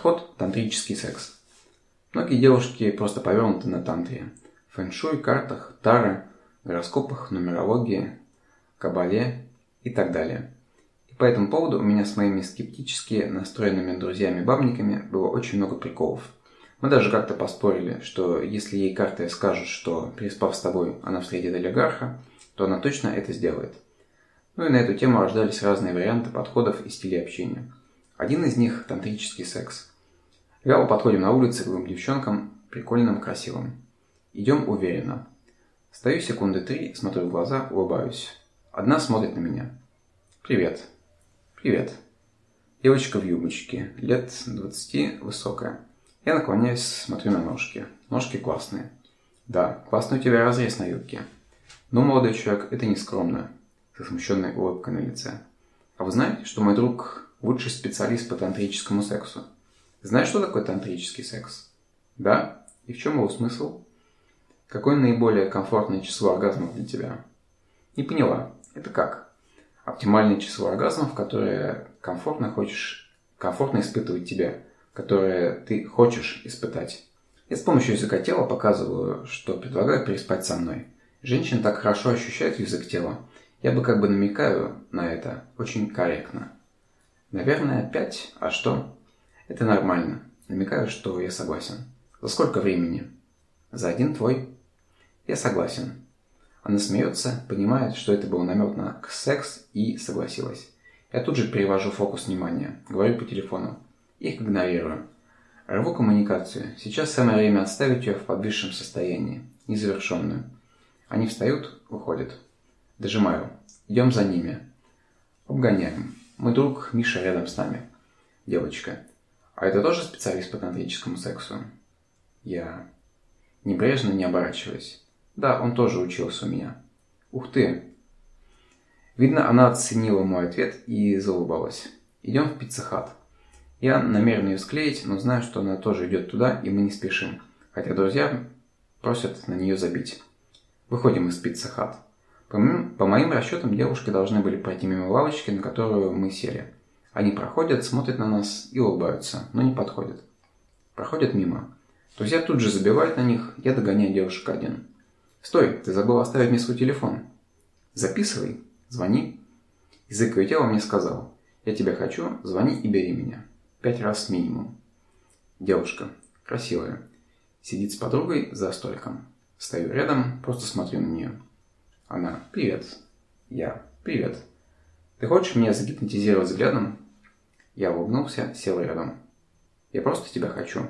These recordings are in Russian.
Подход – тантрический секс. Многие девушки просто повернуты на тантре. Фэншуй, картах, тары, гороскопах, нумерологии, кабале и так далее. И по этому поводу у меня с моими скептически настроенными друзьями-бабниками было очень много приколов. Мы даже как-то поспорили, что если ей карты скажут, что переспав с тобой, она встретит олигарха, то она точно это сделает. Ну и на эту тему рождались разные варианты подходов и стилей общения. Один из них – тантрический секс. Вяло подходим на улице к двум девчонкам, прикольным, красивым. Идем уверенно. Стою секунды три, смотрю в глаза, улыбаюсь. Одна смотрит на меня. «Привет». «Привет». Девочка в юбочке, лет 20, высокая. Я наклоняюсь, смотрю на ножки. Ножки классные. Да, классный у тебя разрез на юбке. Но, молодой человек, это не скромно. Со смущенной улыбкой на лице. А вы знаете, что мой друг лучший специалист по тантрическому сексу? Знаешь, что такое тантрический секс? Да? И в чем его смысл? Какое наиболее комфортное число оргазмов для тебя? Не поняла. Это как? Оптимальное число оргазмов, которое комфортно хочешь, комфортно испытывать тебя, которое ты хочешь испытать. Я с помощью языка тела показываю, что предлагаю переспать со мной. Женщины так хорошо ощущают язык тела. Я бы как бы намекаю на это очень корректно. Наверное, пять. А что? Это нормально. Намекаю, что я согласен. За сколько времени? За один твой. Я согласен. Она смеется, понимает, что это был намек на секс и согласилась. Я тут же перевожу фокус внимания. Говорю по телефону. Их игнорирую. Рву коммуникацию. Сейчас самое время оставить ее в подвисшем состоянии. Незавершенную. Они встают, уходят. Дожимаю. Идем за ними. Обгоняем. Мой друг Миша рядом с нами. Девочка. А это тоже специалист по тантрическому сексу? Я небрежно не оборачиваясь. Да, он тоже учился у меня. Ух ты! Видно, она оценила мой ответ и заулыбалась. Идем в пиццехат. Я намерен ее склеить, но знаю, что она тоже идет туда, и мы не спешим. Хотя друзья просят на нее забить. Выходим из пиццехат. По моим, по моим расчетам, девушки должны были пройти мимо лавочки, на которую мы сели. Они проходят, смотрят на нас и улыбаются, но не подходят. Проходят мимо. Друзья тут же забивают на них, я догоняю девушек один. «Стой, ты забыл оставить мне свой телефон». «Записывай, звони». Язык ее тела мне сказал, «Я тебя хочу, звони и бери меня». Пять раз минимум. Девушка, красивая, сидит с подругой за столиком. Стою рядом, просто смотрю на нее. Она, привет. Я, привет. Ты хочешь меня загипнотизировать взглядом? Я улыбнулся, сел рядом. Я просто тебя хочу.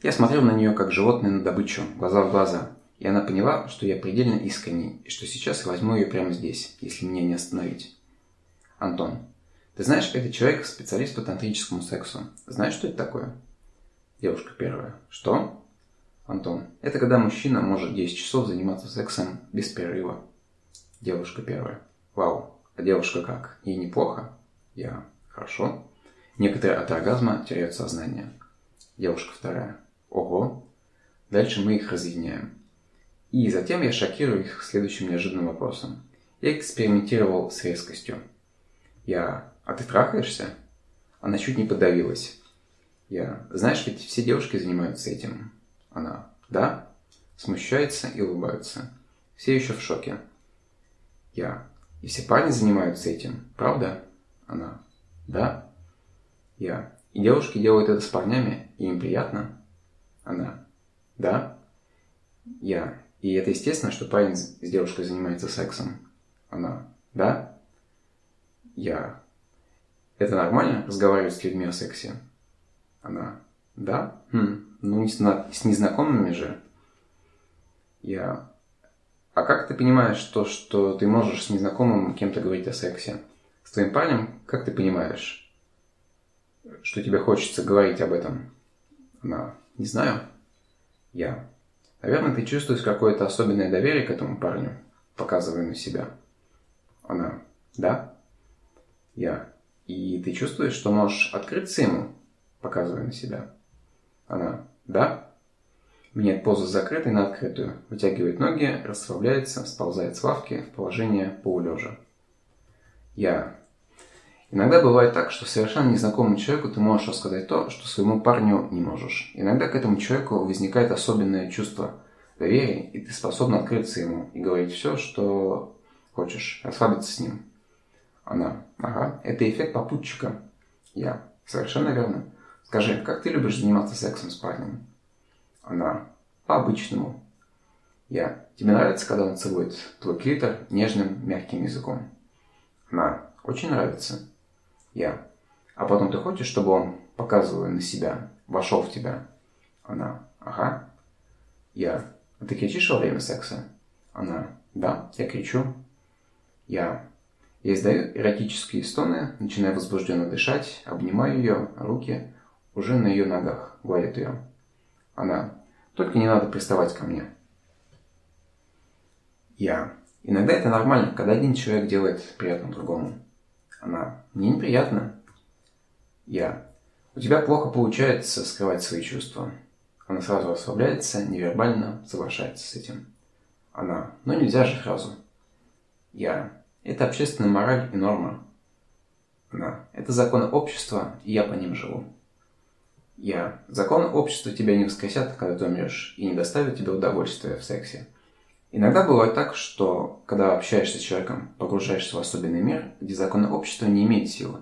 Я смотрел на нее, как животное на добычу, глаза в глаза. И она поняла, что я предельно искренний, и что сейчас я возьму ее прямо здесь, если меня не остановить. Антон. Ты знаешь, это человек специалист по тантрическому сексу. Знаешь, что это такое? Девушка первая. Что? Антон. Это когда мужчина может 10 часов заниматься сексом без перерыва. Девушка первая. Вау. А девушка как? Ей неплохо? Я. Хорошо. Некоторые от оргазма теряют сознание. Девушка вторая. Ого. Дальше мы их разъединяем. И затем я шокирую их следующим неожиданным вопросом. Я экспериментировал с резкостью. Я... А ты трахаешься? Она чуть не подавилась. Я... Знаешь, ведь все девушки занимаются этим. Она... Да? Смущается и улыбается. Все еще в шоке. Я... И все парни занимаются этим, правда? Она. Да. Я. И девушки делают это с парнями, и им приятно? Она. Да. Я. И это естественно, что парень с девушкой занимается сексом? Она. Да. Я. Это нормально разговаривать с людьми о сексе? Она. Да. Хм. Ну, не с, незнакомыми же. Я. А как ты понимаешь то, что ты можешь с незнакомым кем-то говорить о сексе? С твоим парнем, как ты понимаешь, что тебе хочется говорить об этом? Она. Не знаю. Я. Наверное, ты чувствуешь какое-то особенное доверие к этому парню, показывая на себя. Она. Да. Я. И ты чувствуешь, что можешь открыться ему, показывая на себя? Она. Да. Меняет позу с закрытой на открытую, вытягивает ноги, расслабляется, сползает с лавки в положение полулежа. Я. Иногда бывает так, что совершенно незнакомому человеку ты можешь рассказать то, что своему парню не можешь. Иногда к этому человеку возникает особенное чувство доверия, и ты способна открыться ему и говорить все, что хочешь, расслабиться с ним. Она. Ага, это эффект попутчика. Я. Совершенно верно. Скажи, как ты любишь заниматься сексом с парнем? Она. По-обычному. Я. Тебе нравится, когда он целует твой клитор нежным, мягким языком? Она. Очень нравится. Я. А потом ты хочешь, чтобы он, показывая на себя, вошел в тебя? Она. Ага. Я. А ты кричишь во время секса? Она. Да, я кричу. Я. Я издаю эротические стоны, начинаю возбужденно дышать, обнимаю ее, руки уже на ее ногах, гладит ее. Она. Только не надо приставать ко мне. Я. Иногда это нормально, когда один человек делает приятно другому. Она. Мне неприятно. Я. У тебя плохо получается скрывать свои чувства. Она сразу расслабляется, невербально соглашается с этим. Она. Но нельзя же сразу. Я. Это общественная мораль и норма. Она. Это законы общества, и я по ним живу. Я. Законы общества тебя не воскресят, когда ты умрешь, и не доставят тебе удовольствия в сексе. Иногда бывает так, что когда общаешься с человеком, погружаешься в особенный мир, где законы общества не имеют силы,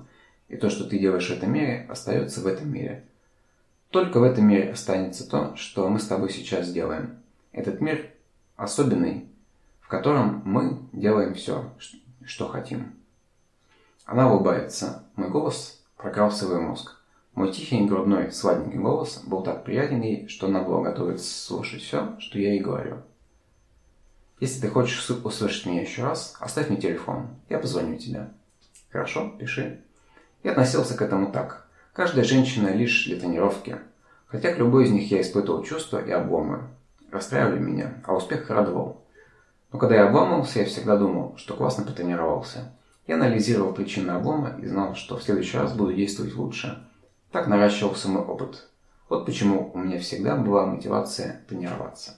и то, что ты делаешь в этом мире, остается в этом мире. Только в этом мире останется то, что мы с тобой сейчас делаем. Этот мир особенный, в котором мы делаем все, что хотим. Она улыбается. Мой голос прокрался в свой мозг. Мой тихий, грудной, сладенький голос был так приятен ей, что она была готова слушать все, что я ей говорю. Если ты хочешь услышать меня еще раз, оставь мне телефон, я позвоню тебе. Хорошо, пиши. Я относился к этому так. Каждая женщина лишь для тренировки. Хотя к любой из них я испытывал чувства и обломы. Расстраивали меня, а успех радовал. Но когда я обламывался, я всегда думал, что классно потренировался. Я анализировал причины облома и знал, что в следующий раз буду действовать лучше. Так наращивался мой опыт. Вот почему у меня всегда была мотивация тренироваться.